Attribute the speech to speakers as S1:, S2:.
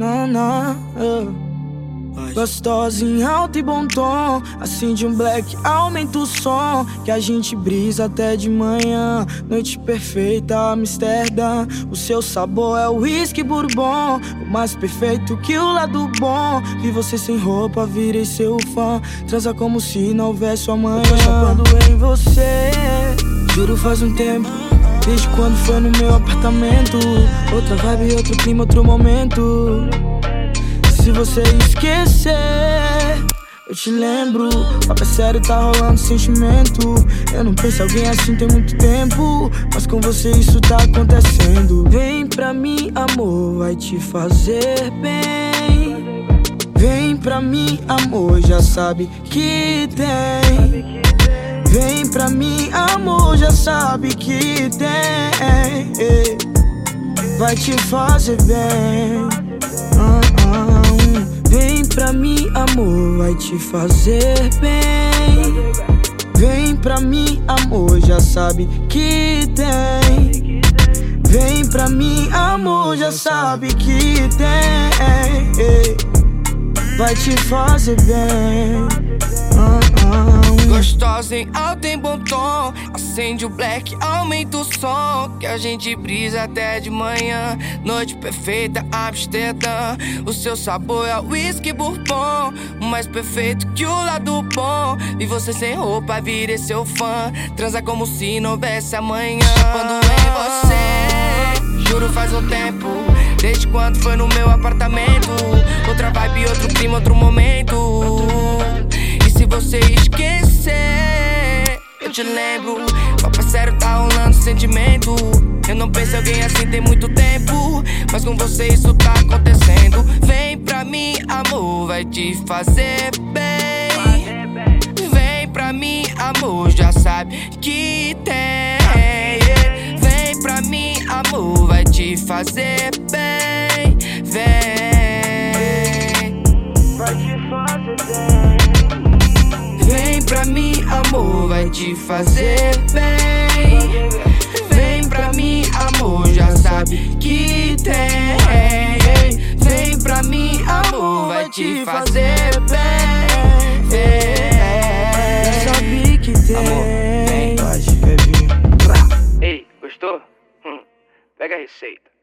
S1: Uh. Gostosa em alto e bom tom. Acende um black, aumenta o som. Que a gente brisa até de manhã. Noite perfeita, Amsterdã. O seu sabor é o whisky bourbon. O mais perfeito que o lado bom. Vi você sem roupa, virei seu fã. Transa como se não houvesse amanhã. Tô chapando em você Juro faz um tempo Desde quando foi no meu apartamento Outra vibe, outro clima, outro momento se você esquecer, eu te lembro. Papo é sério, tá rolando sentimento. Eu não penso alguém assim tem muito tempo. Mas com você isso tá acontecendo. Vem pra mim, amor, vai te fazer bem. Vem pra mim, amor, já sabe que tem. Vem pra mim, amor, já sabe que tem. Vai te fazer bem. Uh -uh pra mim, amor, vai te fazer bem. Vem pra mim, amor, já sabe que tem. Vem pra mim, amor, já sabe que tem. Vai te fazer bem. -uh.
S2: Gostosa em alto em bom tom. Acende o black, aumenta o som. Que a gente brisa até de manhã. Noite perfeita, Amsterdã. O seu sabor é whisky bourbon. Mais perfeito que o lado bom. E você sem roupa, vire seu fã. Transa como se não houvesse amanhã. Quando em você Juro faz um tempo. Desde quando foi no meu apartamento te lembro. Papo sério, tá rolando sentimento. Eu não penso em alguém assim tem muito tempo. Mas com você isso tá acontecendo. Vem pra mim, amor, vai te fazer bem. Vem pra mim, amor, já sabe que tem. Vem pra mim, amor, vai te fazer bem. Vem.
S1: Vai te fazer bem.
S2: Vem pra mim, amor, já sabe que tem. Vem pra mim, amor, vai te fazer bem.
S1: Vem. Sabe que tem.
S2: Amor, vem. Ei, gostou? Hum, pega a receita.